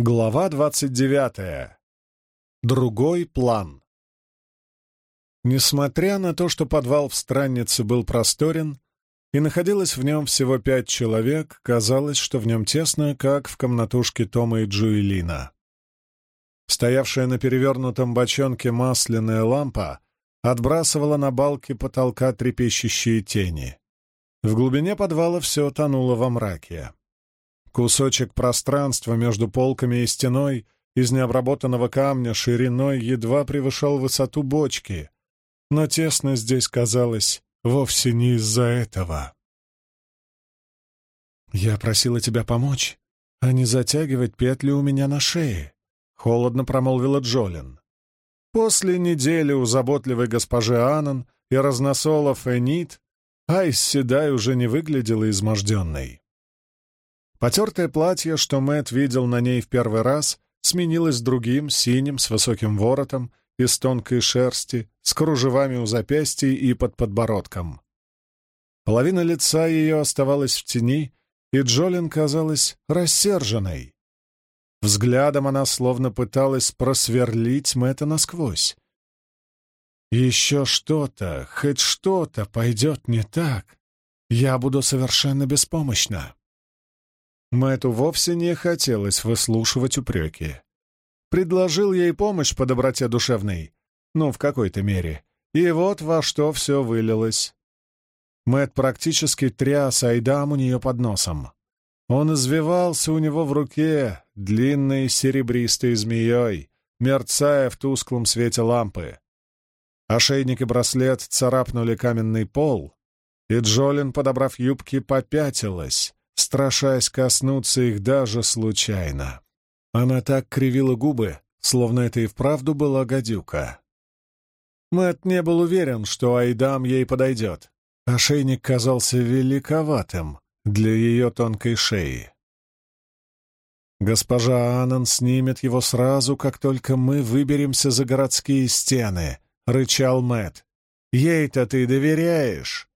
Глава двадцать девятая. Другой план. Несмотря на то, что подвал в страннице был просторен, и находилось в нем всего пять человек, казалось, что в нем тесно, как в комнатушке Тома и Джуэлина. Стоявшая на перевернутом бочонке масляная лампа отбрасывала на балки потолка трепещущие тени. В глубине подвала все тонуло во мраке. Кусочек пространства между полками и стеной из необработанного камня шириной едва превышал высоту бочки, но тесно здесь казалось вовсе не из-за этого. «Я просила тебя помочь, а не затягивать петли у меня на шее», — холодно промолвила Джолин. После недели у заботливой госпожи Аннон и разносолов Энит Айс Седай уже не выглядела изможденной. Потертое платье, что Мэт видел на ней в первый раз, сменилось другим, синим, с высоким воротом, из тонкой шерсти, с кружевами у запястья и под подбородком. Половина лица ее оставалась в тени, и Джолин казалась рассерженной. Взглядом она словно пыталась просверлить Мэтта насквозь. «Еще что-то, хоть что-то пойдет не так, я буду совершенно беспомощна». Мэтту вовсе не хотелось выслушивать упреки. Предложил ей помощь по доброте душевной, ну, в какой-то мере, и вот во что все вылилось. Мэт практически тряс Айдам у нее под носом. Он извивался у него в руке, длинной серебристой змеей, мерцая в тусклом свете лампы. Ошейник и браслет царапнули каменный пол, и Джолин, подобрав юбки, попятилась, страшась коснуться их даже случайно. Она так кривила губы, словно это и вправду была гадюка. Мэт не был уверен, что Айдам ей подойдет. Ошейник казался великоватым для ее тонкой шеи. Госпожа Аннан снимет его сразу, как только мы выберемся за городские стены, — рычал Мэт. Ей-то ты доверяешь?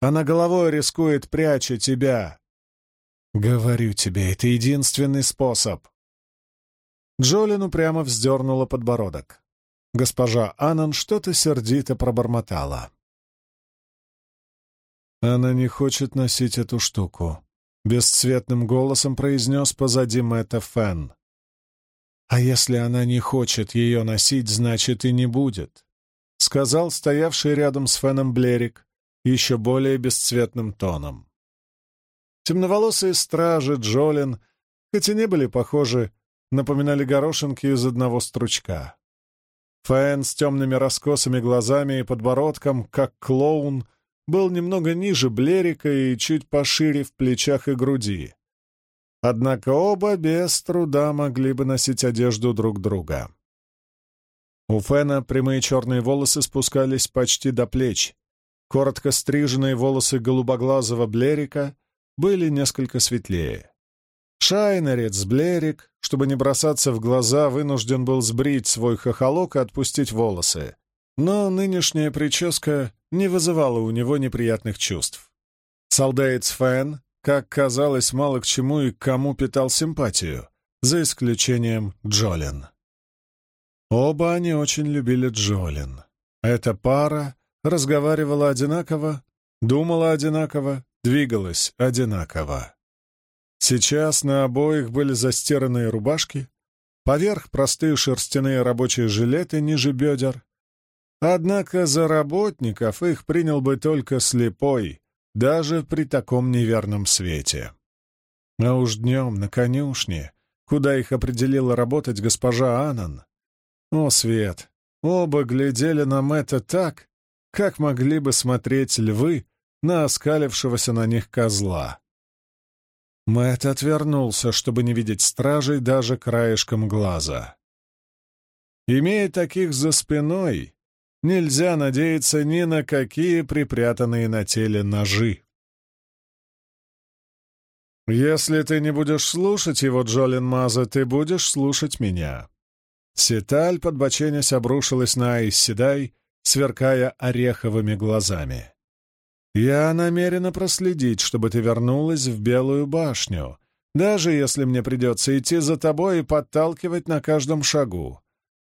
Она головой рискует, пряча тебя, «Говорю тебе, это единственный способ». Джолин упрямо вздернула подбородок. Госпожа Аннан что-то сердито пробормотала. «Она не хочет носить эту штуку», — бесцветным голосом произнес позади Мэтта Фен. «А если она не хочет ее носить, значит и не будет», — сказал стоявший рядом с Феном Блерик еще более бесцветным тоном. Темноволосые стражи Джолин, хоть и не были похожи, напоминали горошинки из одного стручка. Фэн с темными раскосыми глазами и подбородком, как клоун, был немного ниже Блерика и чуть пошире в плечах и груди. Однако оба без труда могли бы носить одежду друг друга. У Фэна прямые черные волосы спускались почти до плеч. Коротко стриженные волосы голубоглазого Блерика были несколько светлее. Шайнерец Блерик, чтобы не бросаться в глаза, вынужден был сбрить свой хохолок и отпустить волосы. Но нынешняя прическа не вызывала у него неприятных чувств. Солдатец Фэн, как казалось, мало к чему и к кому питал симпатию, за исключением Джолин. Оба они очень любили Джолин. Эта пара разговаривала одинаково, думала одинаково двигалась одинаково. Сейчас на обоих были застиранные рубашки, поверх простые шерстяные рабочие жилеты ниже бедер. Однако за работников их принял бы только слепой, даже при таком неверном свете. А уж днем на конюшне, куда их определила работать госпожа Анан. О, Свет! Оба глядели на Мэтта так, как могли бы смотреть львы на оскалившегося на них козла. Мэтт отвернулся, чтобы не видеть стражей даже краешком глаза. Имея таких за спиной, нельзя надеяться ни на какие припрятанные на теле ножи. «Если ты не будешь слушать его, Джолин Маза, ты будешь слушать меня». Ситаль, подбоченясь, обрушилась на Айсседай, сверкая ореховыми глазами. Я намерена проследить, чтобы ты вернулась в Белую башню, Даже если мне придется идти за тобой и подталкивать на каждом шагу.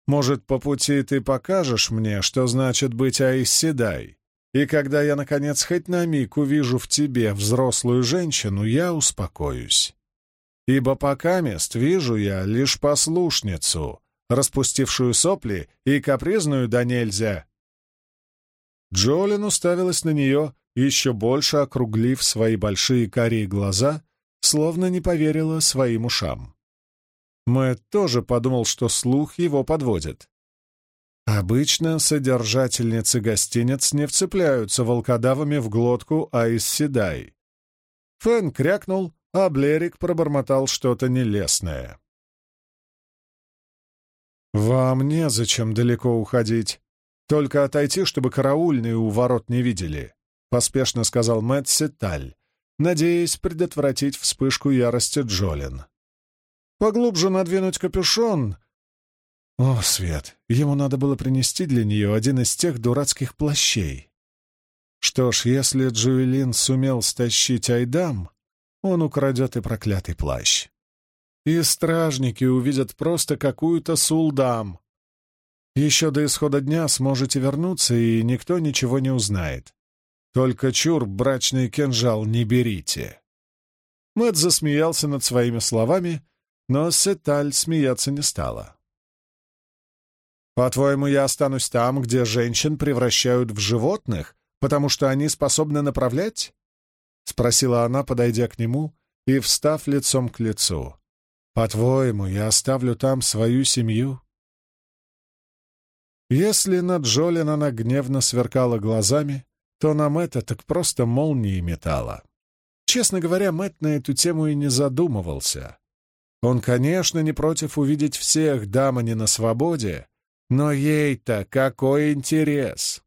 Может, по пути ты покажешь мне, что значит быть Аисседай, и когда я, наконец, хоть на миг увижу в тебе взрослую женщину, я успокоюсь. Ибо пока мест вижу я лишь послушницу, распустившую сопли и капризную да нельзя. Джолин уставилась на нее, еще больше округлив свои большие карие глаза, словно не поверила своим ушам. Мэтт тоже подумал, что слух его подводит. Обычно содержательницы гостиниц не вцепляются волкодавами в глотку Айс Седай. Фэн крякнул, а Блерик пробормотал что-то нелестное. «Вам незачем далеко уходить. Только отойти, чтобы караульные у ворот не видели», — поспешно сказал Мэтт Сеталь, надеясь предотвратить вспышку ярости Джолин. «Поглубже надвинуть капюшон...» О, Свет, ему надо было принести для нее один из тех дурацких плащей. Что ж, если Джуэлин сумел стащить Айдам, он украдет и проклятый плащ. И стражники увидят просто какую-то сулдам. Еще до исхода дня сможете вернуться, и никто ничего не узнает. Только чур, брачный кинжал не берите. Мэт засмеялся над своими словами, но Сеталь смеяться не стала. «По-твоему, я останусь там, где женщин превращают в животных, потому что они способны направлять?» — спросила она, подойдя к нему и встав лицом к лицу. «По-твоему, я оставлю там свою семью?» Если на Джолин она гневно сверкала глазами, то на Мэтта так просто молнии метала. Честно говоря, Мэтт на эту тему и не задумывался. Он, конечно, не против увидеть всех дам, не на свободе, но ей-то какой интерес!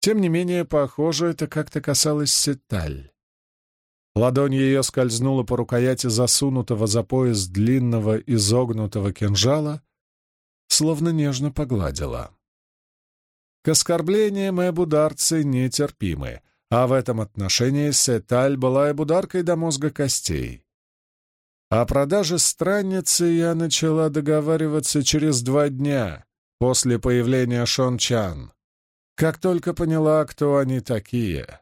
Тем не менее, похоже, это как-то касалось Сеталь. Ладонь ее скользнула по рукояти засунутого за пояс длинного изогнутого кинжала, словно нежно погладила. К оскорблениям эбударцы нетерпимы, а в этом отношении Сеталь была эбударкой до мозга костей. О продаже странницы я начала договариваться через два дня после появления Шон Чан, как только поняла, кто они такие.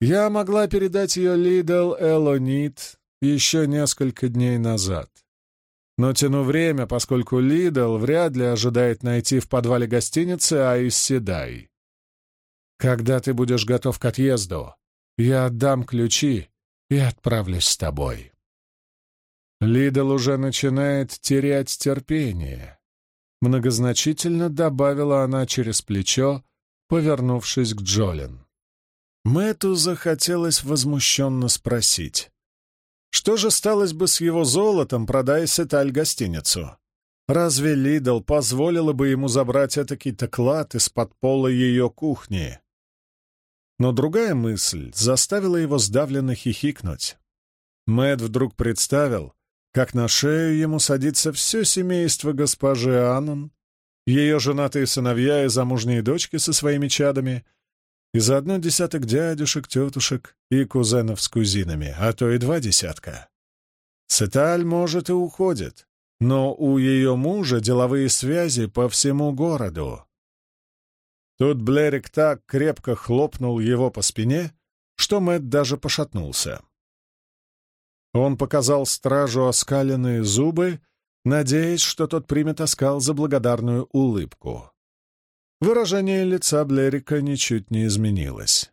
Я могла передать ее Лидл Элонит еще несколько дней назад. Но тяну время, поскольку Лидл вряд ли ожидает найти в подвале гостиницы Айз Седай. Когда ты будешь готов к отъезду, я отдам ключи и отправлюсь с тобой. Лидл уже начинает терять терпение. Многозначительно добавила она через плечо, повернувшись к Джолин. Мэту захотелось возмущенно спросить. Что же сталось бы с его золотом, продая Сеталь гостиницу? Разве Лидл позволила бы ему забрать этакий-то клад из-под пола ее кухни? Но другая мысль заставила его сдавленно хихикнуть. Мэт вдруг представил, как на шею ему садится все семейство госпожи Аннон, ее женатые сыновья и замужние дочки со своими чадами, и заодно десяток дядюшек, тетушек и кузенов с кузинами, а то и два десятка. Циталь, может, и уходит, но у ее мужа деловые связи по всему городу. Тут Блерик так крепко хлопнул его по спине, что Мэтт даже пошатнулся. Он показал стражу оскаленные зубы, надеясь, что тот примет оскал за благодарную улыбку. Выражение лица Блерика ничуть не изменилось.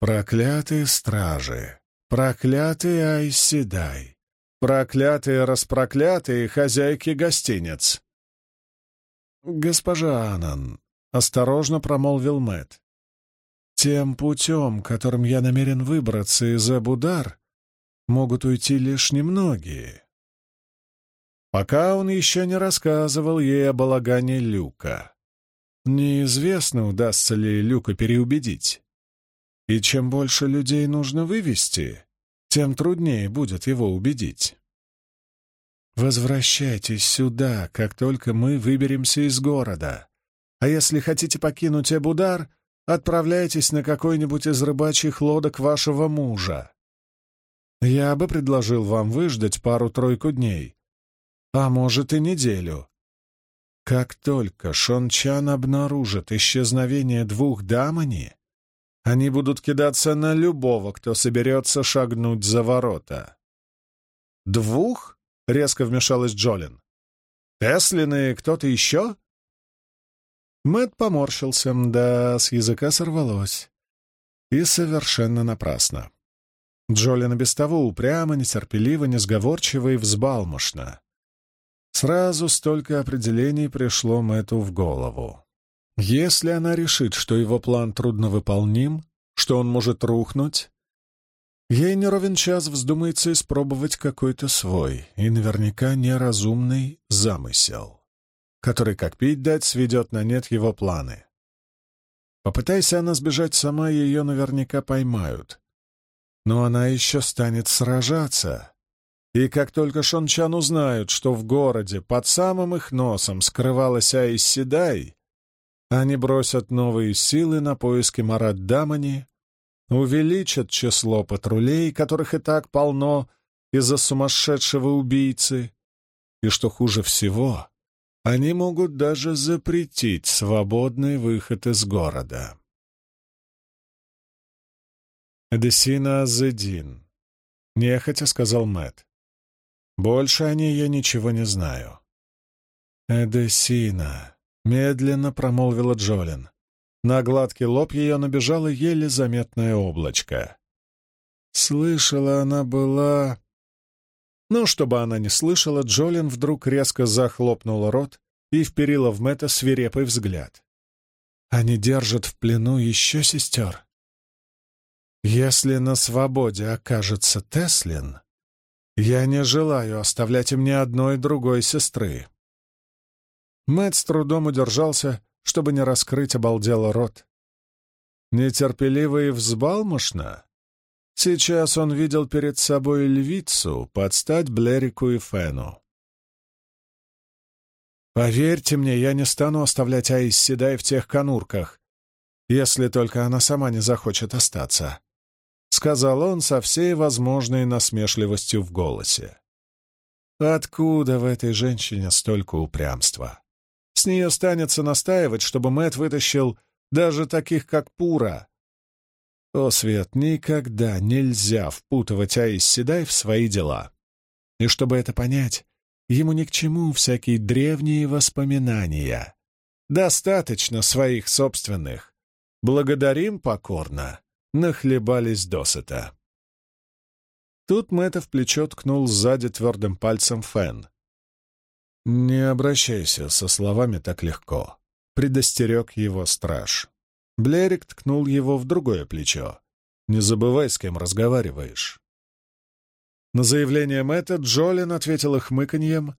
«Проклятые стражи! Проклятые Айседай! Проклятые распроклятые хозяйки гостиниц!» «Госпожа Анан», — осторожно промолвил Мэт, «тем путем, которым я намерен выбраться из Абудар, могут уйти лишь немногие. Пока он еще не рассказывал ей о балагане Люка. Неизвестно, удастся ли Люка переубедить. И чем больше людей нужно вывести, тем труднее будет его убедить. «Возвращайтесь сюда, как только мы выберемся из города. А если хотите покинуть Эбудар, отправляйтесь на какой-нибудь из рыбачьих лодок вашего мужа. Я бы предложил вам выждать пару-тройку дней, а может и неделю. Как только Шончан обнаружит исчезновение двух дамани, они будут кидаться на любого, кто соберется шагнуть за ворота. «Двух?» — резко вмешалась Джолин. «Теслин и кто-то еще?» Мэт поморщился, да, с языка сорвалось. И совершенно напрасно. Джолин без того упрямо, нетерпеливо, несговорчиво и взбалмошно. Сразу столько определений пришло Мэту в голову. Если она решит, что его план трудновыполним, что он может рухнуть, ей не ровен час вздумается испробовать какой-то свой и наверняка неразумный замысел, который, как пить дать, сведет на нет его планы. Попытайся она сбежать сама, ее наверняка поймают. Но она еще станет сражаться. И как только Шончан узнают, что в городе под самым их носом скрывалась Седай, они бросят новые силы на поиски Марат Дамани, увеличат число патрулей, которых и так полно из-за сумасшедшего убийцы, и, что хуже всего, они могут даже запретить свободный выход из города. «Эдесина Азедин», — нехотя сказал Мэт. «Больше о ней я ничего не знаю». «Эдесина», Медленно промолвила Джолин. На гладкий лоб ее набежало еле заметное облачко. Слышала она была... Но чтобы она не слышала, Джолин вдруг резко захлопнула рот и вперила в Мэтта свирепый взгляд. Они держат в плену еще сестер. Если на свободе окажется Теслин, я не желаю оставлять им ни одной другой сестры. Мэтт с трудом удержался, чтобы не раскрыть обалдело рот. Нетерпеливо и взбалмошно. Сейчас он видел перед собой львицу под стать Блерику и Фену. «Поверьте мне, я не стану оставлять Аис Седай в тех конурках, если только она сама не захочет остаться», — сказал он со всей возможной насмешливостью в голосе. «Откуда в этой женщине столько упрямства?» С нее станется настаивать, чтобы Мэт вытащил даже таких, как Пура. О, Свет, никогда нельзя впутывать Аис Седай в свои дела. И чтобы это понять, ему ни к чему всякие древние воспоминания. Достаточно своих собственных. Благодарим покорно. Нахлебались досыта. Тут Мэтта в плечо ткнул сзади твердым пальцем Фен. «Не обращайся со словами так легко», — предостерег его страж. Блерик ткнул его в другое плечо. «Не забывай, с кем разговариваешь». На заявление Мэтта Джолин ответила хмыканьем,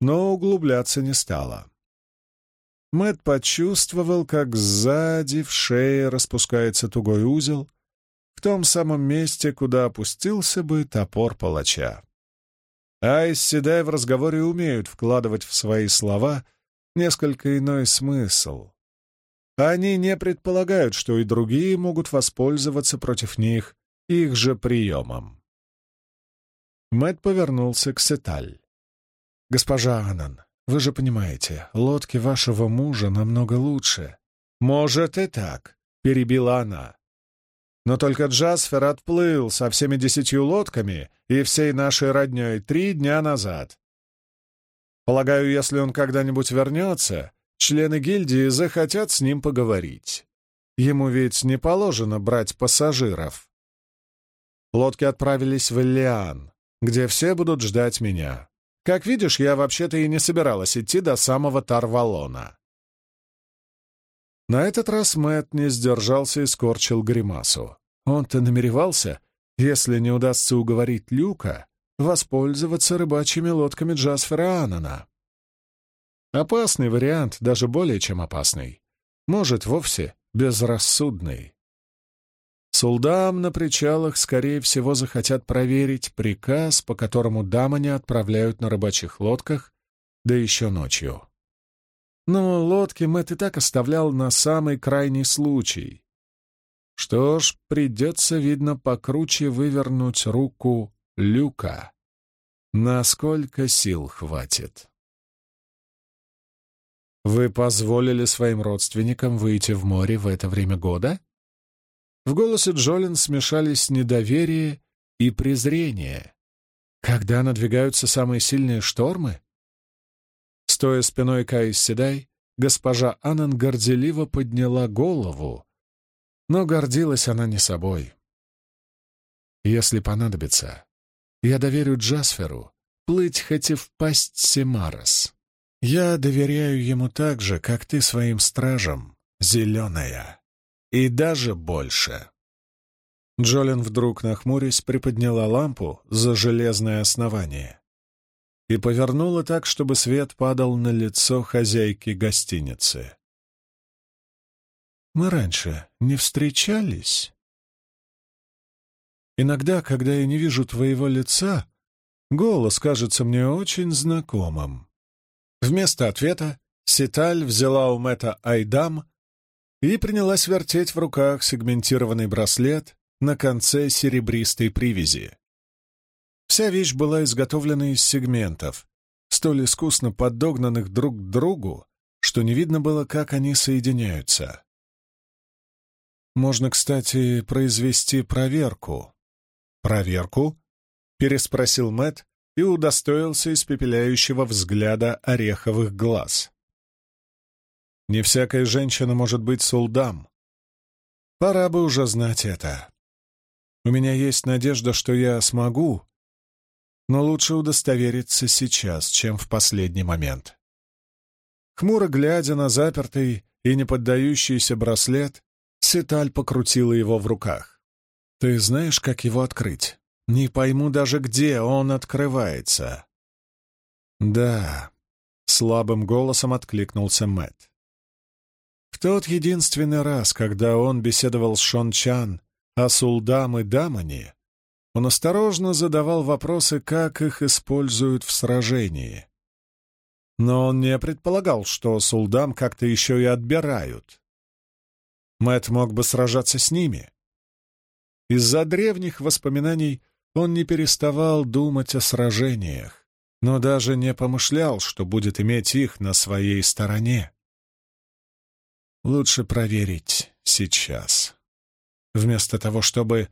но углубляться не стала. Мэт почувствовал, как сзади в шее распускается тугой узел, в том самом месте, куда опустился бы топор палача. Айс Седай в разговоре умеют вкладывать в свои слова несколько иной смысл. Они не предполагают, что и другие могут воспользоваться против них их же приемом. Мэт повернулся к Сеталь. «Госпожа Анан, вы же понимаете, лодки вашего мужа намного лучше». «Может и так», — перебила она. Но только Джасфер отплыл со всеми десятью лодками и всей нашей родней три дня назад. Полагаю, если он когда-нибудь вернется, члены гильдии захотят с ним поговорить. Ему ведь не положено брать пассажиров. Лодки отправились в Эллиан, где все будут ждать меня. Как видишь, я вообще-то и не собиралась идти до самого Тарвалона. На этот раз Мэт не сдержался и скорчил гримасу. Он-то намеревался, если не удастся уговорить Люка, воспользоваться рыбачьими лодками Джасфера Анана. Опасный вариант, даже более чем опасный. Может, вовсе безрассудный. Сулдам на причалах, скорее всего, захотят проверить приказ, по которому дамани отправляют на рыбачьих лодках, да еще ночью. Но лодки Мэтт и так оставлял на самый крайний случай. Что ж, придется, видно, покруче вывернуть руку Люка, насколько сил хватит. «Вы позволили своим родственникам выйти в море в это время года?» В голосе Джолин смешались недоверие и презрение. «Когда надвигаются самые сильные штормы?» Стоя спиной к Айс Седай, госпожа Аннан горделиво подняла голову, но гордилась она не собой. «Если понадобится, я доверю Джасферу плыть хоть и в пасть Семарос. Я доверяю ему так же, как ты своим стражам, зеленая, и даже больше». Джолин вдруг, нахмурясь, приподняла лампу за железное основание и повернула так, чтобы свет падал на лицо хозяйки гостиницы. «Мы раньше не встречались?» Иногда, когда я не вижу твоего лица, голос кажется мне очень знакомым. Вместо ответа Ситаль взяла у Мэтта Айдам и принялась вертеть в руках сегментированный браслет на конце серебристой привязи. Вся вещь была изготовлена из сегментов, столь искусно подогнанных друг к другу, что не видно было, как они соединяются. Можно, кстати, произвести проверку. «Проверку?» — переспросил Мэт и удостоился испепеляющего взгляда ореховых глаз. «Не всякая женщина может быть сулдам. Пора бы уже знать это. У меня есть надежда, что я смогу, но лучше удостовериться сейчас, чем в последний момент». Хмуро глядя на запертый и не поддающийся браслет, Сеталь покрутила его в руках. Ты знаешь, как его открыть? Не пойму даже, где он открывается. Да, слабым голосом откликнулся Мэт. В тот единственный раз, когда он беседовал с Шон Чан о Сулдам и Дамане, он осторожно задавал вопросы, как их используют в сражении. Но он не предполагал, что Сулдам как-то еще и отбирают. Мэт мог бы сражаться с ними, из-за древних воспоминаний он не переставал думать о сражениях, но даже не помышлял, что будет иметь их на своей стороне. Лучше проверить сейчас, вместо того, чтобы...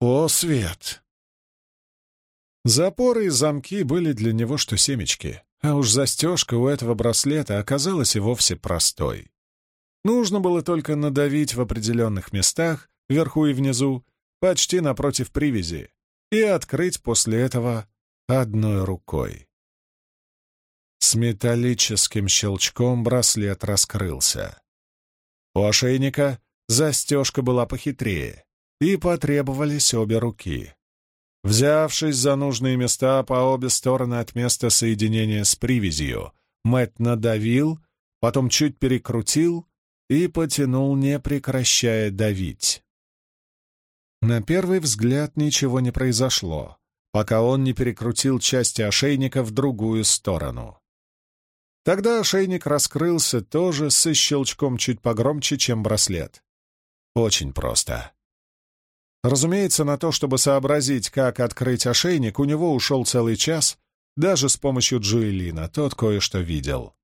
О, свет! Запоры и замки были для него что семечки, а уж застежка у этого браслета оказалась и вовсе простой. Нужно было только надавить в определенных местах, вверху и внизу, почти напротив привязи, и открыть после этого одной рукой. С металлическим щелчком браслет раскрылся. У ошейника застежка была похитрее, и потребовались обе руки. Взявшись за нужные места по обе стороны от места соединения с привязью, Мэтт надавил, потом чуть перекрутил и потянул, не прекращая давить. На первый взгляд ничего не произошло, пока он не перекрутил части ошейника в другую сторону. Тогда ошейник раскрылся тоже со щелчком чуть погромче, чем браслет. Очень просто. Разумеется, на то, чтобы сообразить, как открыть ошейник, у него ушел целый час, даже с помощью Джуэлина, тот кое-что видел.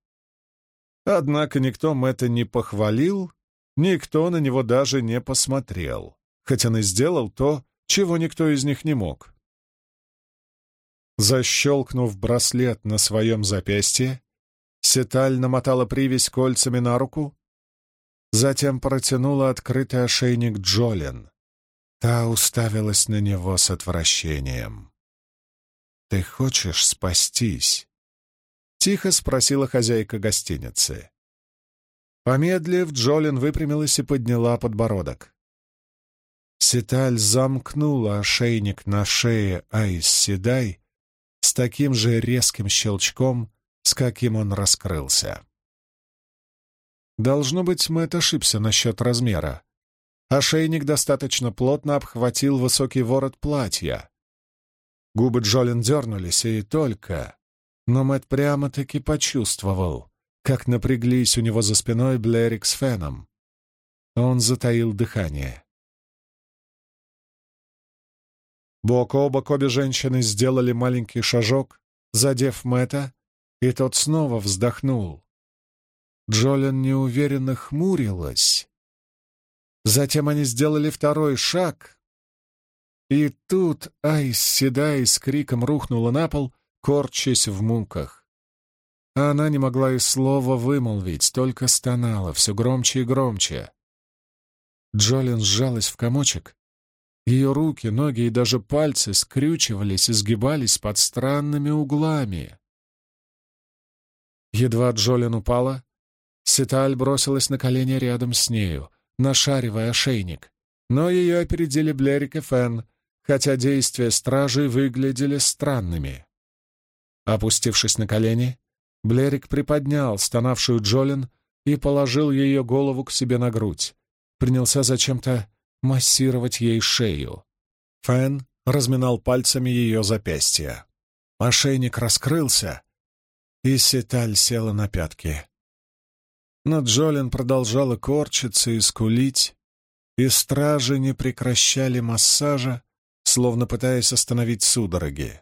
Однако никто Мэтта не похвалил, никто на него даже не посмотрел хоть он и сделал то, чего никто из них не мог. Защелкнув браслет на своем запястье, Сеталь намотала привязь кольцами на руку, затем протянула открытый ошейник Джолен. Та уставилась на него с отвращением. «Ты хочешь спастись?» — тихо спросила хозяйка гостиницы. Помедлив, Джолин выпрямилась и подняла подбородок. Ситаль замкнула ошейник на шее Айс Седай с таким же резким щелчком, с каким он раскрылся. Должно быть, Мэтт ошибся насчет размера. Ошейник достаточно плотно обхватил высокий ворот платья. Губы Джолин дернулись, и только... Но Мэтт прямо-таки почувствовал, как напряглись у него за спиной Блэрик с Феном. Он затаил дыхание. Бок о бок обе женщины сделали маленький шажок, задев Мэтта, и тот снова вздохнул. Джолин неуверенно хмурилась. Затем они сделали второй шаг, и тут Айс, седая с криком рухнула на пол, корчась в муках. А она не могла и слова вымолвить, только стонала все громче и громче. Джолин сжалась в комочек. Ее руки, ноги и даже пальцы скрючивались и сгибались под странными углами. Едва Джолин упала, Ситаль бросилась на колени рядом с нею, нашаривая ошейник. Но ее опередили Блерик и Фен, хотя действия стражей выглядели странными. Опустившись на колени, Блерик приподнял стонавшую Джолин и положил ее голову к себе на грудь. Принялся зачем-то массировать ей шею. Фэн разминал пальцами ее запястья. Ошейник раскрылся, и Сеталь села на пятки. Но Джолин продолжала корчиться и скулить, и стражи не прекращали массажа, словно пытаясь остановить судороги.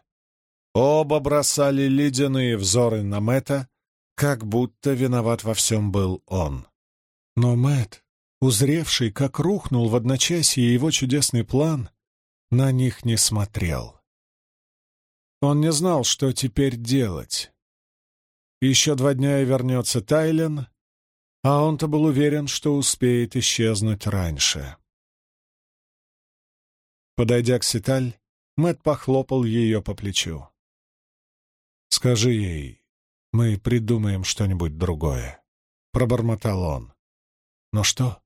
Оба бросали ледяные взоры на Мэтта, как будто виноват во всем был он. Но Мэтт, узревший, как рухнул в одночасье его чудесный план, на них не смотрел. Он не знал, что теперь делать. Еще два дня и вернется Тайлен, а он-то был уверен, что успеет исчезнуть раньше. Подойдя к Ситаль, Мэт похлопал ее по плечу. «Скажи ей, мы придумаем что-нибудь другое», — пробормотал он. «Но что?»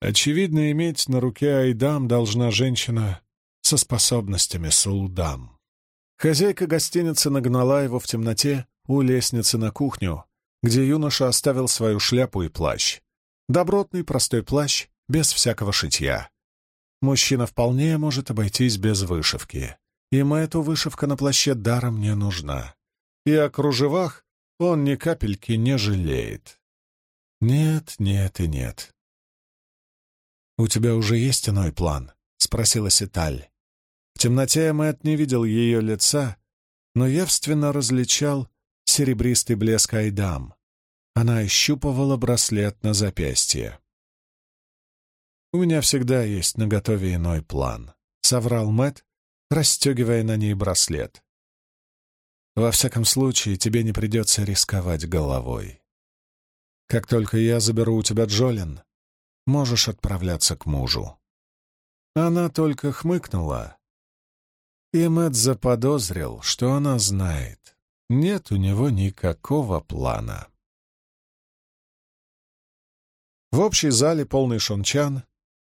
Очевидно, иметь на руке Айдам должна женщина со способностями Сулдам. Хозяйка гостиницы нагнала его в темноте у лестницы на кухню, где юноша оставил свою шляпу и плащ. Добротный простой плащ, без всякого шитья. Мужчина вполне может обойтись без вышивки. Ему эта вышивка на плаще даром не нужна. И о кружевах он ни капельки не жалеет. Нет, нет и нет. «У тебя уже есть иной план?» — спросила Ситаль. В темноте Мэтт не видел ее лица, но явственно различал серебристый блеск Айдам. Она ощупывала браслет на запястье. «У меня всегда есть наготове иной план», — соврал Мэт, расстегивая на ней браслет. «Во всяком случае, тебе не придется рисковать головой. Как только я заберу у тебя Джолин, можешь отправляться к мужу». Она только хмыкнула, и Мэт заподозрил, что она знает. Нет у него никакого плана. В общей зале, полный шончан,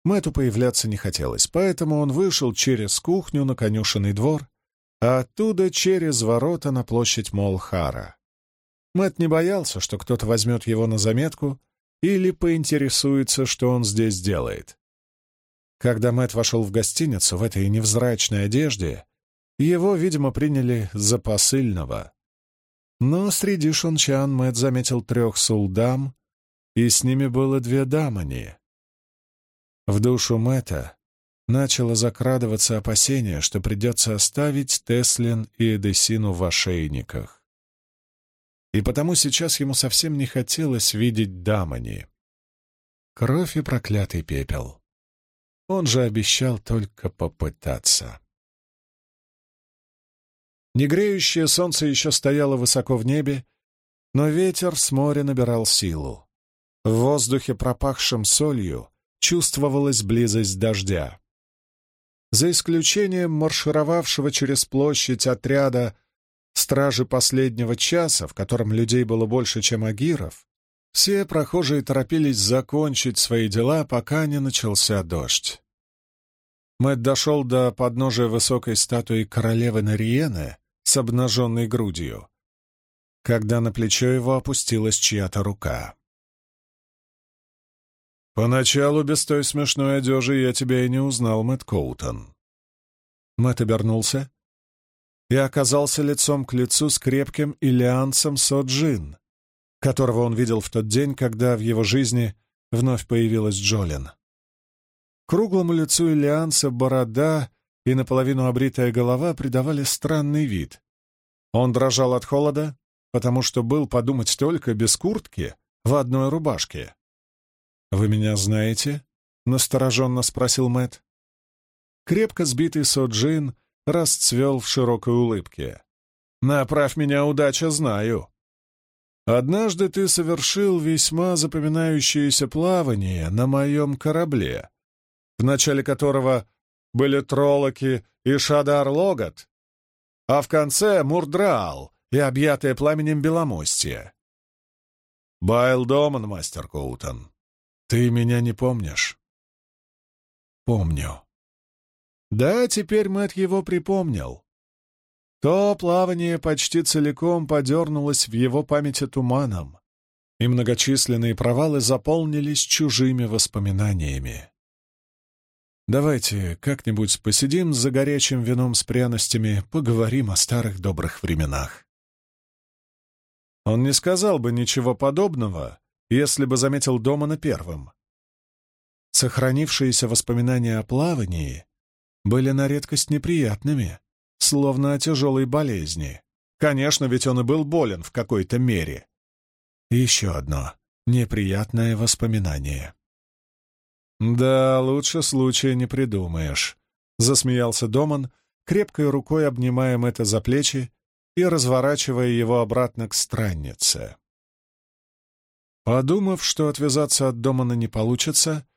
Мэту появляться не хотелось, поэтому он вышел через кухню на конюшенный двор, а оттуда через ворота на площадь Молхара. Мэт не боялся, что кто-то возьмет его на заметку или поинтересуется, что он здесь делает. Когда Мэт вошел в гостиницу в этой невзрачной одежде, его, видимо, приняли за посыльного. Но среди шунчан Мэт заметил трех сулдам, и с ними было две дамани. В душу Мэтта начало закрадываться опасение, что придется оставить Теслин и Эдесину в ошейниках. И потому сейчас ему совсем не хотелось видеть Дамани. Кровь и проклятый пепел. Он же обещал только попытаться. Негреющее солнце еще стояло высоко в небе, но ветер с моря набирал силу. В воздухе, пропахшем солью, чувствовалась близость дождя. За исключением маршировавшего через площадь отряда стражи последнего часа, в котором людей было больше, чем агиров, все прохожие торопились закончить свои дела, пока не начался дождь. Мэтт дошел до подножия высокой статуи королевы Нариены с обнаженной грудью, когда на плечо его опустилась чья-то рука. «Поначалу без той смешной одежи я тебя и не узнал, Мэтт Коутон». Мэтт обернулся и оказался лицом к лицу с крепким Илианцем Соджин, которого он видел в тот день, когда в его жизни вновь появилась Джолин. Круглому лицу Илианца борода и наполовину обритая голова придавали странный вид. Он дрожал от холода, потому что был, подумать только, без куртки, в одной рубашке. «Вы меня знаете?» — настороженно спросил Мэт. Крепко сбитый Соджин расцвел в широкой улыбке. «Направь меня, удача, знаю. Однажды ты совершил весьма запоминающееся плавание на моем корабле, в начале которого были Троллоки и Шадар-Логот, а в конце — Мурдраал и объятое пламенем Беломостье. Байл Доман, мастер Коутон, ты меня не помнишь? Помню. Да, теперь Мэт его припомнил. То плавание почти целиком подернулось в его памяти туманом, и многочисленные провалы заполнились чужими воспоминаниями. Давайте как-нибудь посидим за горячим вином с пряностями, поговорим о старых добрых временах. Он не сказал бы ничего подобного, если бы заметил Домана первым. Сохранившиеся воспоминания о плавании были на редкость неприятными, словно о тяжелой болезни. Конечно, ведь он и был болен в какой-то мере. еще одно неприятное воспоминание. «Да, лучше случая не придумаешь», — засмеялся Доман, крепкой рукой обнимая Мэтта за плечи и разворачивая его обратно к страннице. Подумав, что отвязаться от Домана не получится,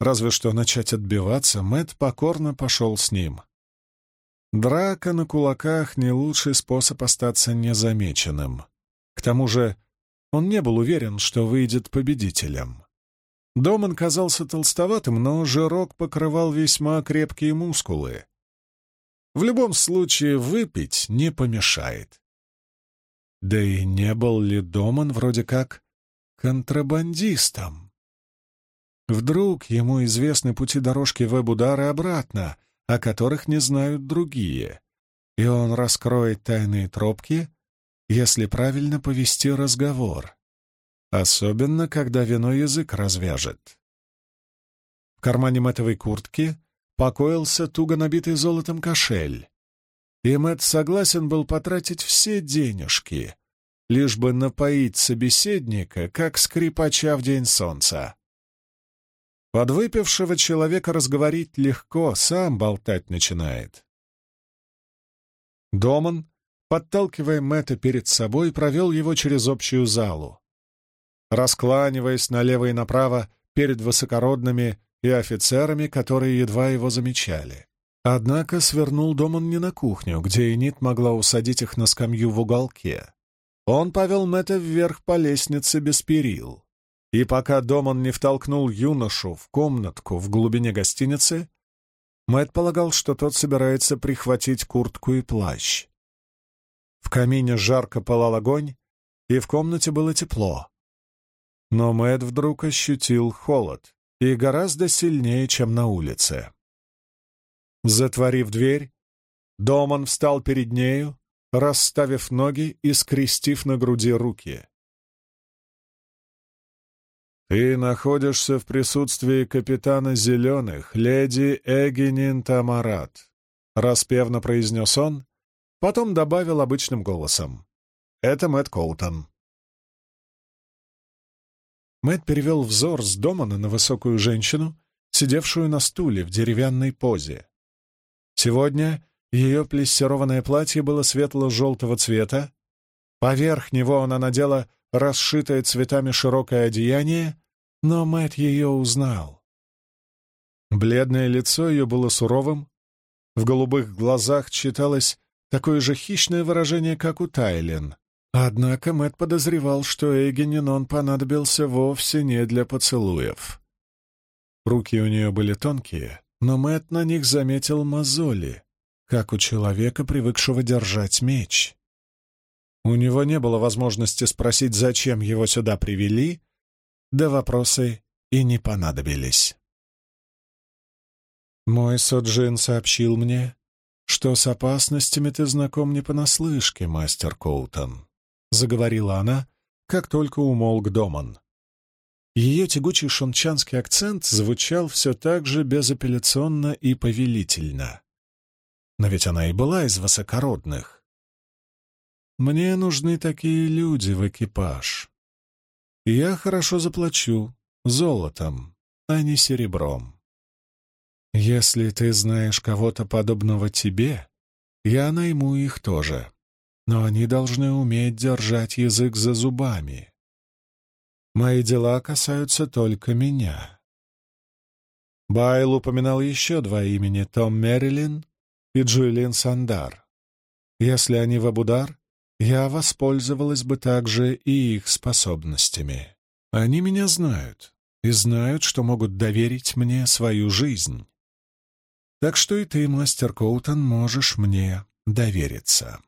разве что начать отбиваться, Мэт покорно пошел с ним. Драка на кулаках — не лучший способ остаться незамеченным. К тому же он не был уверен, что выйдет победителем. Доман казался толстоватым, но жирок покрывал весьма крепкие мускулы. В любом случае выпить не помешает. Да и не был ли Доман вроде как контрабандистом? Вдруг ему известны пути дорожки в Эбудар и обратно, о которых не знают другие, и он раскроет тайные тропки, если правильно повести разговор особенно когда вино язык развяжет. В кармане мэтовой куртки покоился туго набитый золотом кошель, и Мэтт согласен был потратить все денежки, лишь бы напоить собеседника, как скрипача в день солнца. Подвыпившего человека разговорить легко, сам болтать начинает. Доман, подталкивая Мэтта перед собой, провел его через общую залу раскланиваясь налево и направо перед высокородными и офицерами, которые едва его замечали. Однако свернул Доман не на кухню, где Энит могла усадить их на скамью в уголке. Он повел Мэтта вверх по лестнице без перил. И пока Доман не втолкнул юношу в комнатку в глубине гостиницы, Мэтт полагал, что тот собирается прихватить куртку и плащ. В камине жарко пылал огонь, и в комнате было тепло. Но Мэт вдруг ощутил холод, и гораздо сильнее, чем на улице. Затворив дверь, Доман встал перед нею, расставив ноги и скрестив на груди руки. «Ты находишься в присутствии капитана Зеленых, леди Эгенин Тамарат», — распевно произнес он, потом добавил обычным голосом. «Это Мэтт Коутон». Мэтт перевел взор с Домана на высокую женщину, сидевшую на стуле в деревянной позе. Сегодня ее плессированное платье было светло-желтого цвета, поверх него она надела расшитое цветами широкое одеяние, но Мэтт ее узнал. Бледное лицо ее было суровым, в голубых глазах читалось такое же хищное выражение, как у Тайлен, Однако Мэт подозревал, что Эгенинон понадобился вовсе не для поцелуев. Руки у нее были тонкие, но Мэт на них заметил мозоли, как у человека, привыкшего держать меч. У него не было возможности спросить, зачем его сюда привели, да вопросы и не понадобились. «Мой Соджин сообщил мне, что с опасностями ты знаком не понаслышке, мастер Коутон», — заговорила она, как только умолк Доман. Ее тягучий шончанский акцент звучал все так же безапелляционно и повелительно. но ведь она и была из высокородных. Мне нужны такие люди в экипаж. Я хорошо заплачу, золотом, а не серебром. Если ты знаешь кого-то подобного тебе, я найму их тоже, но они должны уметь держать язык за зубами. Мои дела касаются только меня. Байл упоминал еще два имени — Том Мерилин и Джуэлин Сандар. Если они в Абудар, я воспользовалась бы также и их способностями. Они меня знают и знают, что могут доверить мне свою жизнь. Так что и ты, мастер Коутон, можешь мне довериться.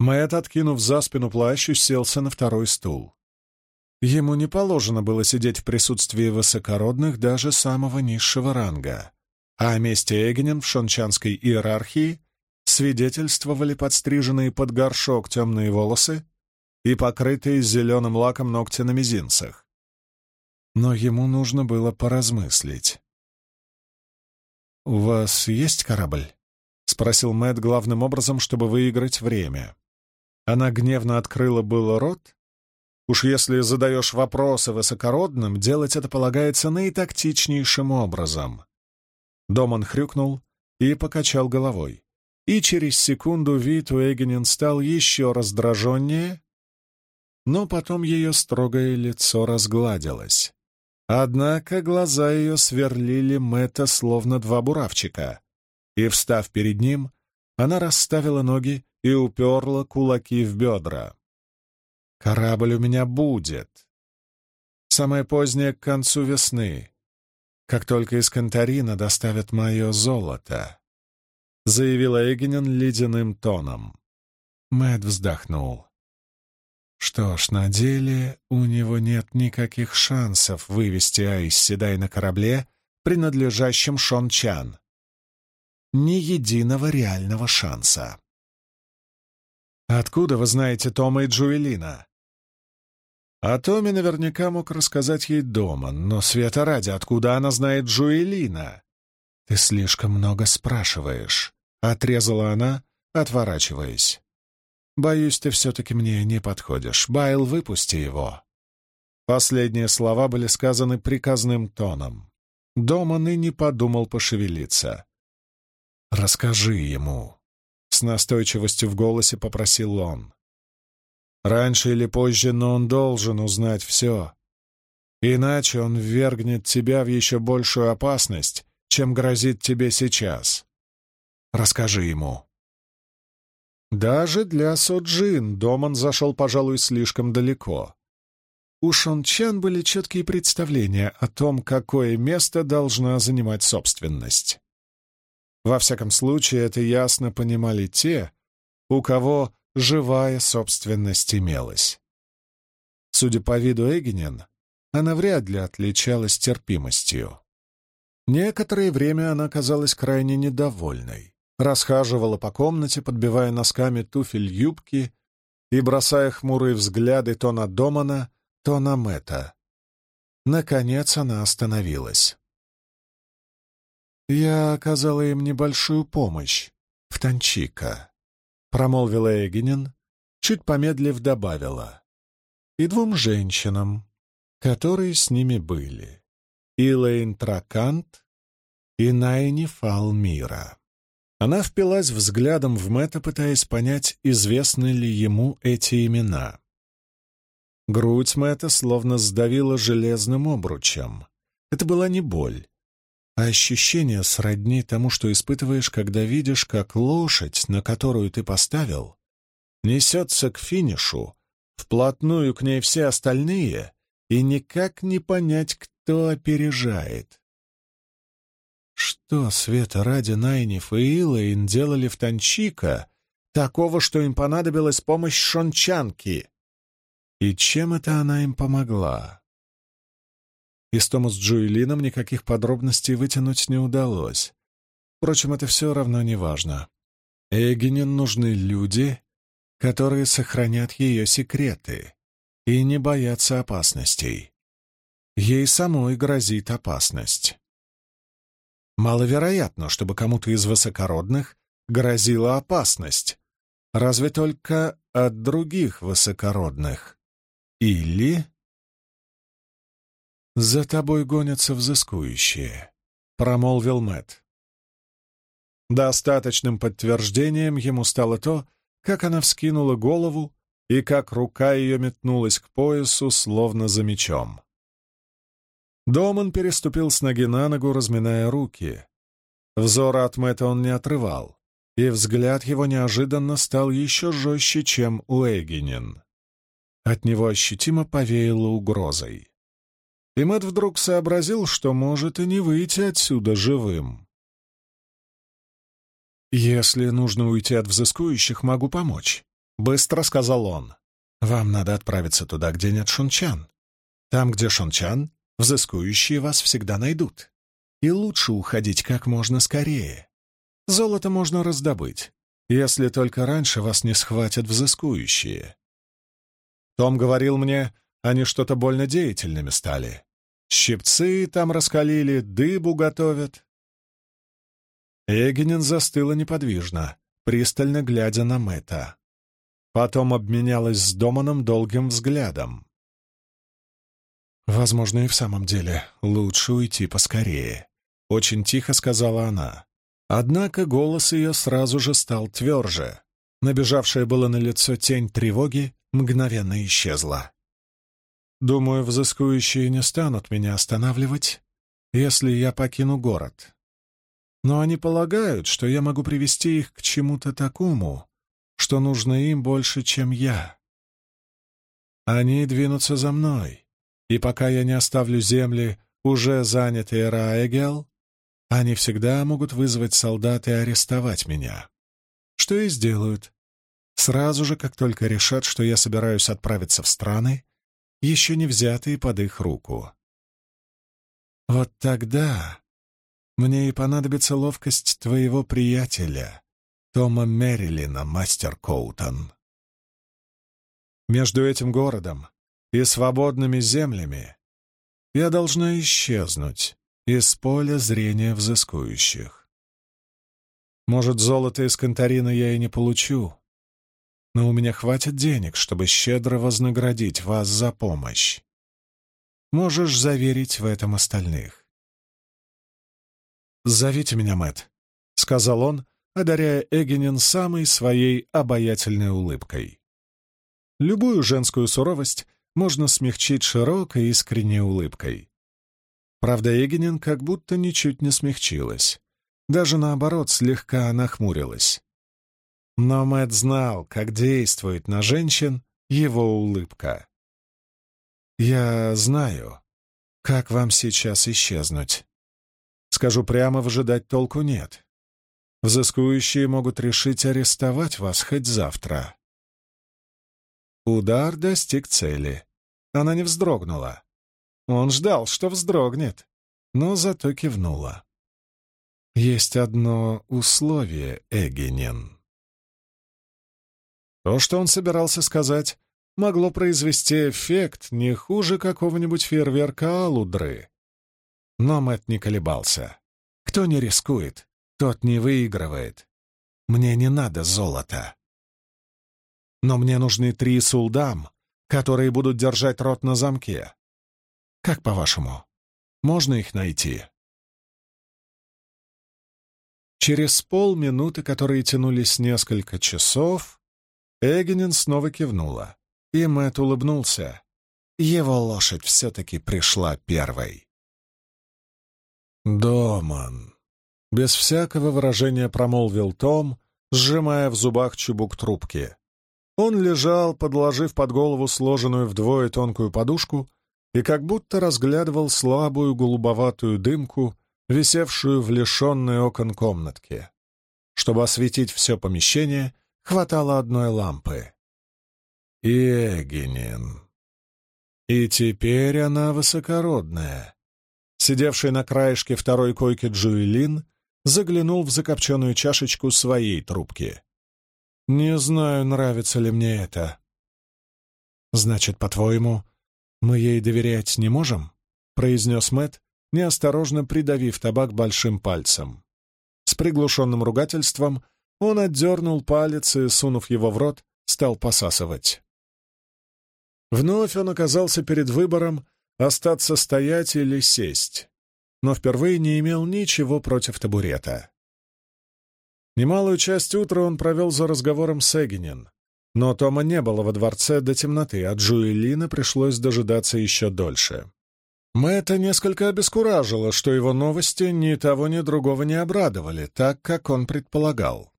Мэтт, откинув за спину плащ, уселся на второй стул. Ему не положено было сидеть в присутствии высокородных даже самого низшего ранга, а о месте Эгенен в шончанской иерархии свидетельствовали подстриженные под горшок темные волосы и покрытые зеленым лаком ногти на мизинцах. Но ему нужно было поразмыслить. «У вас есть корабль?» — спросил Мэтт главным образом, чтобы выиграть время. Она гневно открыла было рот. Уж если задаешь вопросы высокородным, делать это полагается наитактичнейшим образом. Доман хрюкнул и покачал головой и через секунду вид у стал еще раздраженнее, но потом ее строгое лицо разгладилось. Однако глаза ее сверлили Мэтта словно два буравчика, и, встав перед ним, она расставила ноги и уперла кулаки в бедра. «Корабль у меня будет. Самое позднее к концу весны, как только из Конторина доставят мое золото. — заявила Эгенин ледяным тоном. Мэт вздохнул. Что ж, на деле у него нет никаких шансов вывести Айс Седай на корабле, принадлежащем Шон Чан. Ни единого реального шанса. «Откуда вы знаете Тома и Джуэлина?» О Томе наверняка мог рассказать ей дома, но, Света ради, откуда она знает Джуэлина? «Ты слишком много спрашиваешь», — отрезала она, отворачиваясь. «Боюсь, ты все-таки мне не подходишь. Байл, выпусти его». Последние слова были сказаны приказным тоном. Доман и не подумал пошевелиться. «Расскажи ему», — с настойчивостью в голосе попросил он. «Раньше или позже, но он должен узнать все. Иначе он ввергнет тебя в еще большую опасность, чем грозит тебе сейчас. Расскажи ему». Даже для Соджин Доман зашел, пожалуй, слишком далеко. У Шончан были четкие представления о том, какое место должна занимать собственность. Во всяком случае, это ясно понимали те, у кого живая собственность имелась. Судя по виду Эгенен, она вряд ли отличалась терпимостью. Некоторое время она казалась крайне недовольной, расхаживала по комнате, подбивая носками туфель юбки и бросая хмурые взгляды то на Домана, то на Мэтта. Наконец она остановилась. «Я оказала им небольшую помощь в Танчика», — промолвила Эгенин, чуть помедлив добавила. «И двум женщинам, которые с ними были». Илэйн Тракант и Найни Фалмира. Она впилась взглядом в Мэтта, пытаясь понять, известны ли ему эти имена. Грудь Мэтта словно сдавила железным обручем. Это была не боль, а ощущение сродни тому, что испытываешь, когда видишь, как лошадь, на которую ты поставил, несется к финишу, вплотную к ней все остальные, и никак не понять, кто опережает. Что Света ради Найниф и Илэйн делали в Танчика, такого, что им понадобилась помощь шончанки? И чем это она им помогла? Из Тома с Джуэлином никаких подробностей вытянуть не удалось. Впрочем, это все равно не важно. Эгенин нужны люди, которые сохранят ее секреты и не боятся опасностей ей самой грозит опасность. Маловероятно, чтобы кому-то из высокородных грозила опасность. Разве только от других высокородных. Или... «За тобой гонятся взыскующие», — промолвил Мэт. Достаточным подтверждением ему стало то, как она вскинула голову и как рука ее метнулась к поясу, словно за мечом. Доман переступил с ноги на ногу, разминая руки. Взора от Мэтта он не отрывал, и взгляд его неожиданно стал еще жестче, чем у Эгенин. От него ощутимо повеяло угрозой. И Мэтт вдруг сообразил, что может и не выйти отсюда живым. «Если нужно уйти от взыскующих, могу помочь», — быстро сказал он. «Вам надо отправиться туда, где нет шунчан. Там, где шунчан, взыскующие вас всегда найдут. И лучше уходить как можно скорее. Золото можно раздобыть, если только раньше вас не схватят взыскующие. Том говорил мне, они что-то больно деятельными стали. Щипцы там раскалили, дыбу готовят. Эгенин застыла неподвижно, пристально глядя на Мэтта. Потом обменялась с Доманом долгим взглядом. «Возможно, и в самом деле лучше уйти поскорее», — очень тихо сказала она. Однако голос ее сразу же стал тверже. Набежавшая было на лицо тень тревоги мгновенно исчезла. «Думаю, взыскующие не станут меня останавливать, если я покину город. Но они полагают, что я могу привести их к чему-то такому, что нужно им больше, чем я. Они двинутся за мной, и пока я не оставлю земли, уже занятые Раэгел, они всегда могут вызвать солдат и арестовать меня. Что и сделают. Сразу же, как только решат, что я собираюсь отправиться в страны, еще не взятые под их руку. Вот тогда мне и понадобится ловкость твоего приятеля, Тома Мерилина, мастер Коутон. Между этим городом и свободными землями, я должна исчезнуть из поля зрения взыскующих. Может, золото из Конторина я и не получу, но у меня хватит денег, чтобы щедро вознаградить вас за помощь. Можешь заверить в этом остальных. «Зовите меня Мэт, сказал он, одаряя Эгенин самой своей обаятельной улыбкой. Любую женскую суровость можно смягчить широкой искренней улыбкой. Правда, Эгенин как будто ничуть не смягчилась. Даже наоборот, слегка нахмурилась. Но Мэтт знал, как действует на женщин его улыбка. «Я знаю, как вам сейчас исчезнуть. Скажу прямо, выжидать толку нет. Взыскующие могут решить арестовать вас хоть завтра. Удар достиг цели. Она не вздрогнула. Он ждал, что вздрогнет, но зато кивнула. Есть одно условие, Эгенин. То, что он собирался сказать, могло произвести эффект не хуже какого-нибудь фейерверка Алудры. Но Мэтт не колебался. Кто не рискует, тот не выигрывает. Мне не надо золота. Но мне нужны три сулдам, которые будут держать рот на замке. Как по-вашему, можно их найти? Через полминуты, которые тянулись несколько часов, Эгенин снова кивнула, и Мэтт улыбнулся. Его лошадь все-таки пришла первой. «Доман», — без всякого выражения промолвил Том, сжимая в зубах чубук трубки. Он лежал, подложив под голову сложенную вдвое тонкую подушку, и как будто разглядывал слабую голубоватую дымку, висевшую в лишенной окон комнатке. Чтобы осветить все помещение, хватало одной лампы. Егенин. И теперь она высокородная. Сидевший на краешке второй койки Джуэлин заглянул в закопченную чашечку своей трубки. «Не знаю, нравится ли мне это». «Значит, по-твоему, мы ей доверять не можем?» — произнес Мэт, неосторожно придавив табак большим пальцем. С приглушенным ругательством он отдернул палец и, сунув его в рот, стал посасывать. Вновь он оказался перед выбором остаться стоять или сесть, но впервые не имел ничего против табурета. Немалую часть утра он провел за разговором с Эгенин, но Тома не было во дворце до темноты, а Джуэлина пришлось дожидаться еще дольше. Мэтта несколько обескуражило, что его новости ни того, ни другого не обрадовали, так, как он предполагал.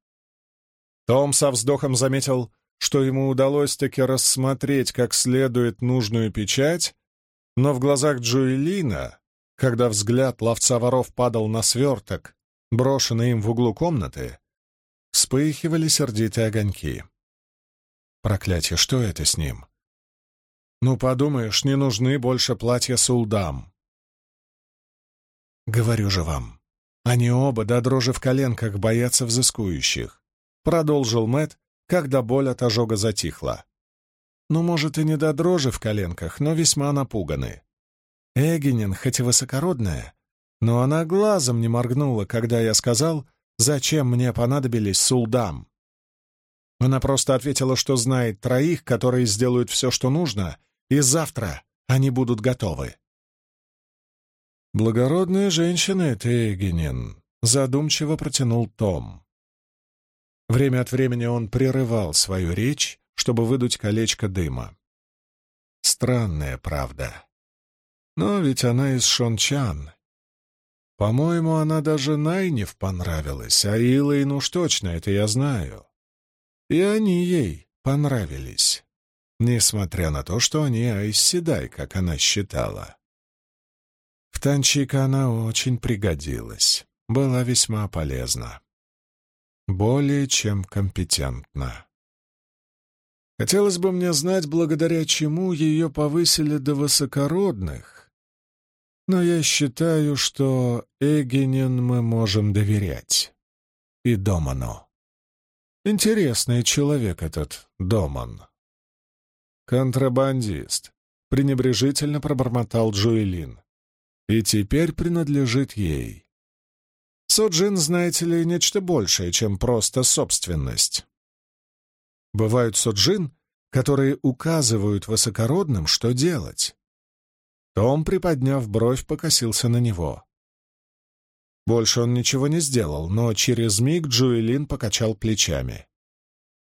Том со вздохом заметил, что ему удалось таки рассмотреть как следует нужную печать, но в глазах Джуэлина, когда взгляд ловца воров падал на сверток, брошенный им в углу комнаты, вспыхивали сердитые огоньки. Проклятие, что это с ним? Ну, подумаешь, не нужны больше платья сулдам. Говорю же вам, они оба до дрожи в коленках боятся взыскующих. Продолжил Мэт, когда боль от ожога затихла. Ну, может, и не до дрожи в коленках, но весьма напуганы. Эгенин, хоть и высокородная, но она глазом не моргнула, когда я сказал, зачем мне понадобились сулдам. Она просто ответила, что знает троих, которые сделают все, что нужно, и завтра они будут готовы. «Благородная женщина ты, Эгенин», — задумчиво протянул Том. Время от времени он прерывал свою речь, чтобы выдуть колечко дыма. Странная правда. Но ведь она из Шончан. По-моему, она даже Найнев понравилась, а Илайн уж точно, это я знаю. И они ей понравились несмотря на то, что они Айсседай, как она считала. В Танчика она очень пригодилась, была весьма полезна. Более чем компетентна. Хотелось бы мне знать, благодаря чему ее повысили до высокородных, но я считаю, что Эгенин мы можем доверять. И Доману. Интересный человек этот Доман. «Контрабандист», — пренебрежительно пробормотал Джуэлин. «И теперь принадлежит ей». Соджин, знаете ли, нечто большее, чем просто собственность. Бывают соджин, которые указывают высокородным, что делать. Том, приподняв бровь, покосился на него. Больше он ничего не сделал, но через миг Джуэлин покачал плечами.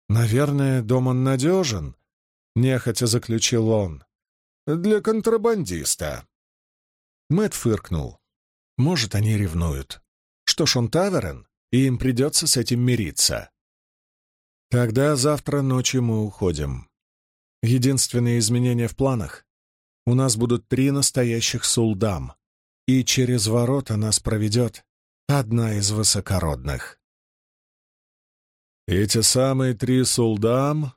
«Наверное, дом он надежен, — нехотя заключил он. «Для контрабандиста». Мэт фыркнул. «Может, они ревнуют. Что ж, он таверен, и им придется с этим мириться. Тогда завтра ночью мы уходим. Единственное изменение в планах — у нас будут три настоящих сулдам, и через ворота нас проведет одна из высокородных». Эти самые три сулдам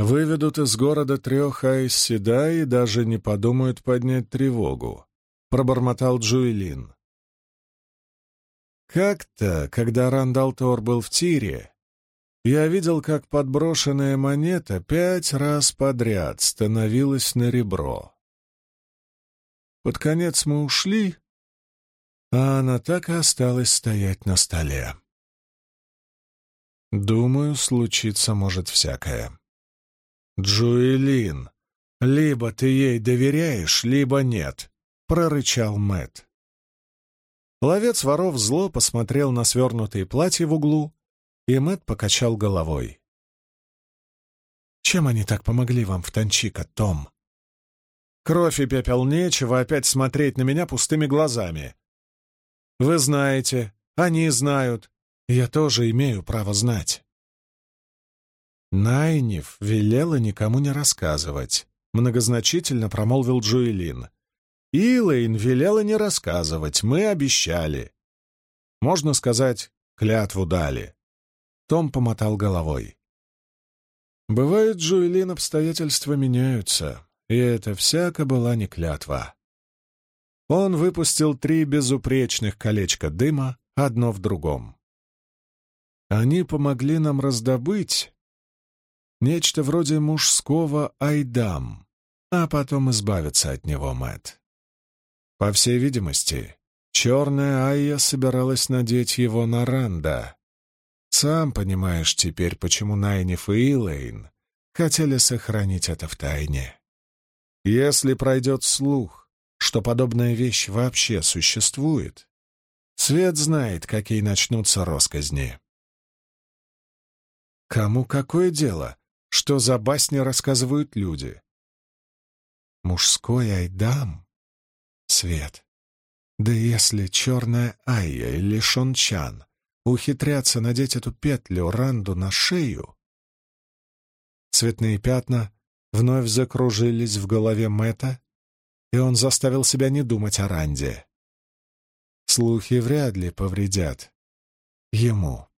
Выведут из города трех Айсседа и даже не подумают поднять тревогу», — пробормотал Джуэлин. Как-то, когда Рандалтор был в тире, я видел, как подброшенная монета пять раз подряд становилась на ребро. Под конец мы ушли, а она так и осталась стоять на столе. Думаю, случиться может всякое. «Джуэлин, либо ты ей доверяешь, либо нет», — прорычал Мэт. Ловец воров зло посмотрел на свернутые платья в углу, и Мэт покачал головой. «Чем они так помогли вам в Танчика, Том?» «Кровь и пепел нечего опять смотреть на меня пустыми глазами. Вы знаете, они знают, я тоже имею право знать». Найниф велела никому не рассказывать, многозначительно промолвил Джуэлин. Илэйн велела не рассказывать, мы обещали. Можно сказать, клятву дали. Том помотал головой. Бывает, Джуэлин, обстоятельства меняются, и это всяко была не клятва. Он выпустил три безупречных колечка дыма, одно в другом. Они помогли нам раздобыть Нечто вроде мужского айдам, а потом избавиться от него, Мэт. По всей видимости, черная Айя собиралась надеть его на Ранда. Сам понимаешь теперь, почему Найниф и Илэйн хотели сохранить это в тайне. Если пройдет слух, что подобная вещь вообще существует, Свет знает, какие начнутся росказни. Кому какое дело, что за басни рассказывают люди? Мужской айдам? Свет. Да если черная Айя или Шончан ухитрятся надеть эту петлю Ранду на шею, цветные пятна вновь закружились в голове Мэта, и он заставил себя не думать о Ранде. Слухи вряд ли повредят ему.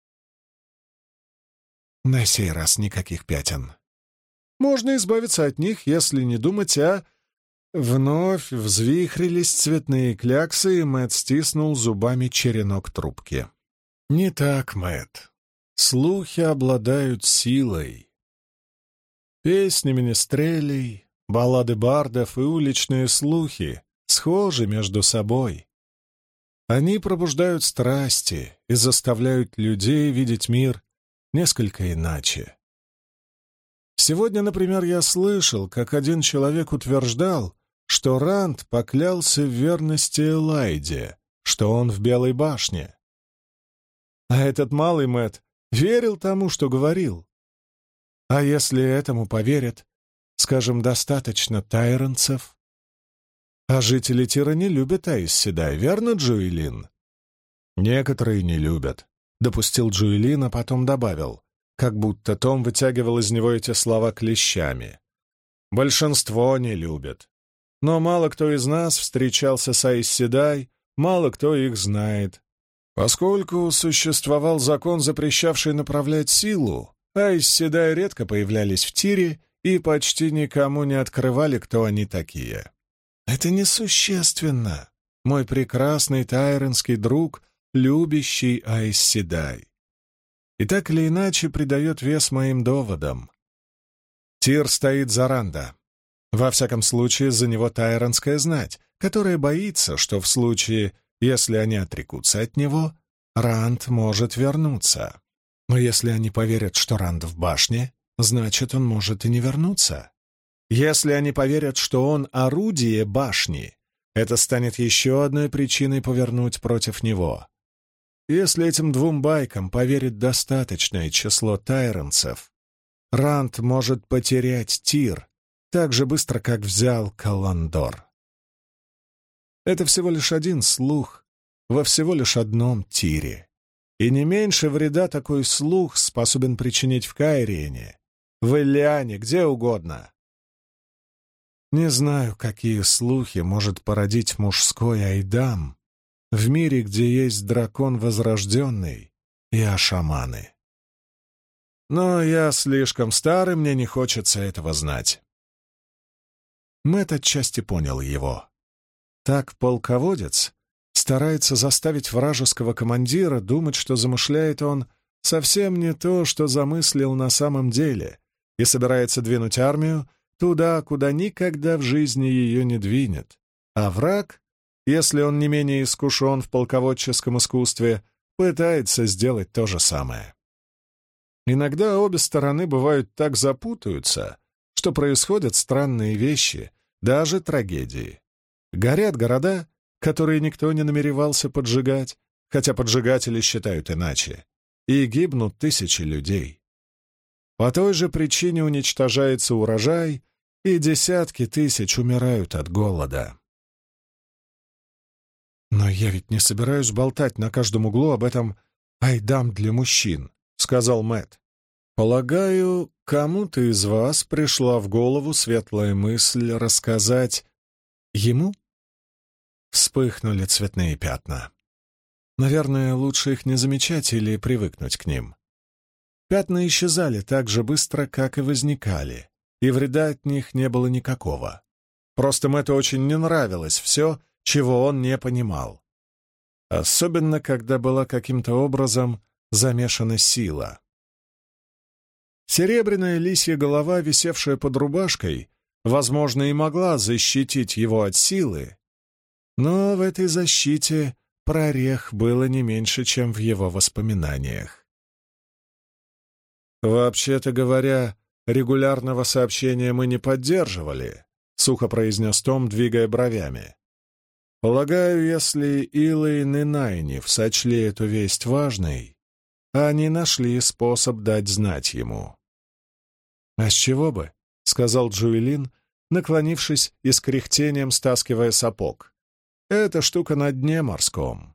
На сей раз никаких пятен. Можно избавиться от них, если не думать о... Вновь взвихрились цветные кляксы, и Мэтт стиснул зубами черенок трубки. «Не так, Мэтт. Слухи обладают силой. Песни министрелей, баллады бардов и уличные слухи схожи между собой. Они пробуждают страсти и заставляют людей видеть мир несколько иначе. Сегодня, например, я слышал, как один человек утверждал, что Ранд поклялся в верности Элайде, что он в Белой башне. А этот малый Мэт верил тому, что говорил. А если этому поверят, скажем, достаточно тайронцев? А жители Тира не любят Айс Седай, верно, Джуэлин? Некоторые не любят, — допустил Джуэлин, а потом добавил, как будто Том вытягивал из него эти слова клещами. Большинство не любят. Но мало кто из нас встречался с Айс Седай, мало кто их знает. Поскольку существовал закон, запрещавший направлять силу, Айс Седай редко появлялись в тире и почти никому не открывали, кто они такие. Это несущественно, мой прекрасный тайренский друг, любящий Айс Седай. И так или иначе придает вес моим доводам. Тир стоит за Ранда. Во всяком случае, за него тайронская знать, которая боится, что в случае, если они отрекутся от него, Ранд может вернуться. Но если они поверят, что Ранд в башне, значит, он может и не вернуться. Если они поверят, что он орудие башни, это станет еще одной причиной повернуть против него. Если этим двум байкам поверит достаточное число тайронцев, Ранд может потерять Тир так же быстро, как взял Каландор. Это всего лишь один слух во всего лишь одном Тире. И не меньше вреда такой слух способен причинить в Кайриене, в Ильяне, где угодно. Не знаю, какие слухи может породить мужской айдам в мире, где есть дракон возрожденный и ашаманы. Но я слишком старый, мне не хочется этого знать. Мэтт отчасти понял его. Так полководец старается заставить вражеского командира думать, что замышляет он совсем не то, что замыслил на самом деле, и собирается двинуть армию туда, куда никогда в жизни ее не двинет. А враг, если он не менее искушен в полководческом искусстве, пытается сделать то же самое. Иногда обе стороны бывают так запутаются, что происходят странные вещи, даже трагедии. Горят города, которые никто не намеревался поджигать, хотя поджигатели считают иначе, и гибнут тысячи людей. По той же причине уничтожается урожай, и десятки тысяч умирают от голода. «Но я ведь не собираюсь болтать на каждом углу об этом айдам для мужчин», — сказал Мэт. «Полагаю, кому-то из вас пришла в голову светлая мысль рассказать ему?» Вспыхнули цветные пятна. Наверное, лучше их не замечать или привыкнуть к ним. Пятна исчезали так же быстро, как и возникали, и вреда от них не было никакого. Просто Мэтту очень не нравилось все, чего он не понимал. Особенно, когда была каким-то образом замешана сила. Серебряная лисья голова, висевшая под рубашкой, возможно, и могла защитить его от силы, но в этой защите прорех было не меньше, чем в его воспоминаниях. «Вообще-то говоря, регулярного сообщения мы не поддерживали», — сухо произнес Том, двигая бровями. «Полагаю, если Илэйн и Найниф сочли эту весть важной, они нашли способ дать знать ему». «А с чего бы?» — сказал Джуэлин, наклонившись и с кряхтением стаскивая сапог. «Эта штука на дне морском».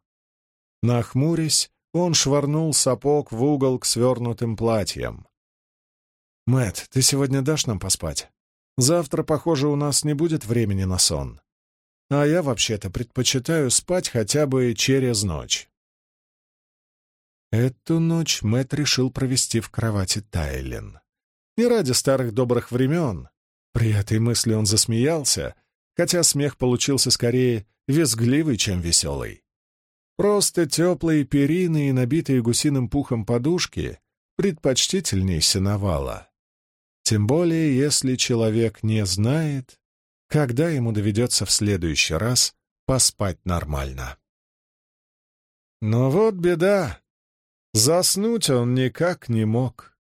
Нахмурясь, он швырнул сапог в угол к свернутым платьям. Мэт, ты сегодня дашь нам поспать? Завтра, похоже, у нас не будет времени на сон. А я вообще-то предпочитаю спать хотя бы через ночь». Эту ночь Мэт решил провести в кровати Тайлен. Не ради старых добрых времен, при этой мысли он засмеялся, хотя смех получился скорее визгливый, чем веселый. Просто теплые перины и набитые гусиным пухом подушки предпочтительней сеновала. Тем более, если человек не знает, когда ему доведется в следующий раз поспать нормально. Но вот беда. Заснуть он никак не мог.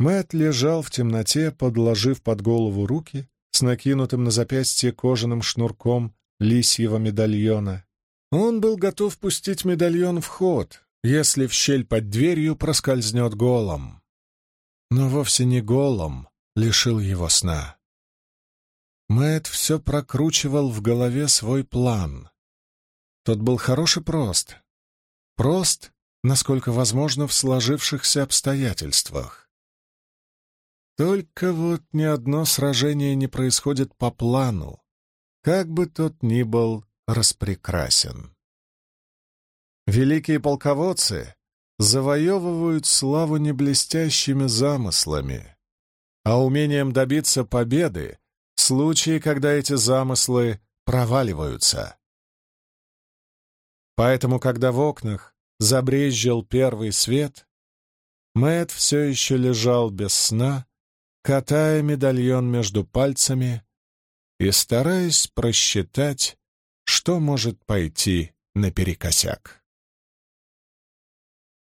Мэт лежал в темноте, подложив под голову руки с накинутым на запястье кожаным шнурком лисьего медальона. Он был готов пустить медальон в ход, если в щель под дверью проскользнет голом. Но вовсе не голом лишил его сна. Мэт все прокручивал в голове свой план. Тот был хорош и прост. Прост, насколько возможно, в сложившихся обстоятельствах. Только вот ни одно сражение не происходит по плану, как бы тот ни был распрекрасен. Великие полководцы завоевывают славу не блестящими замыслами, а умением добиться победы в случае, когда эти замыслы проваливаются. Поэтому, когда в окнах забрезжил первый свет, Мэт все еще лежал без сна, катая медальон между пальцами и стараясь просчитать, что может пойти наперекосяк.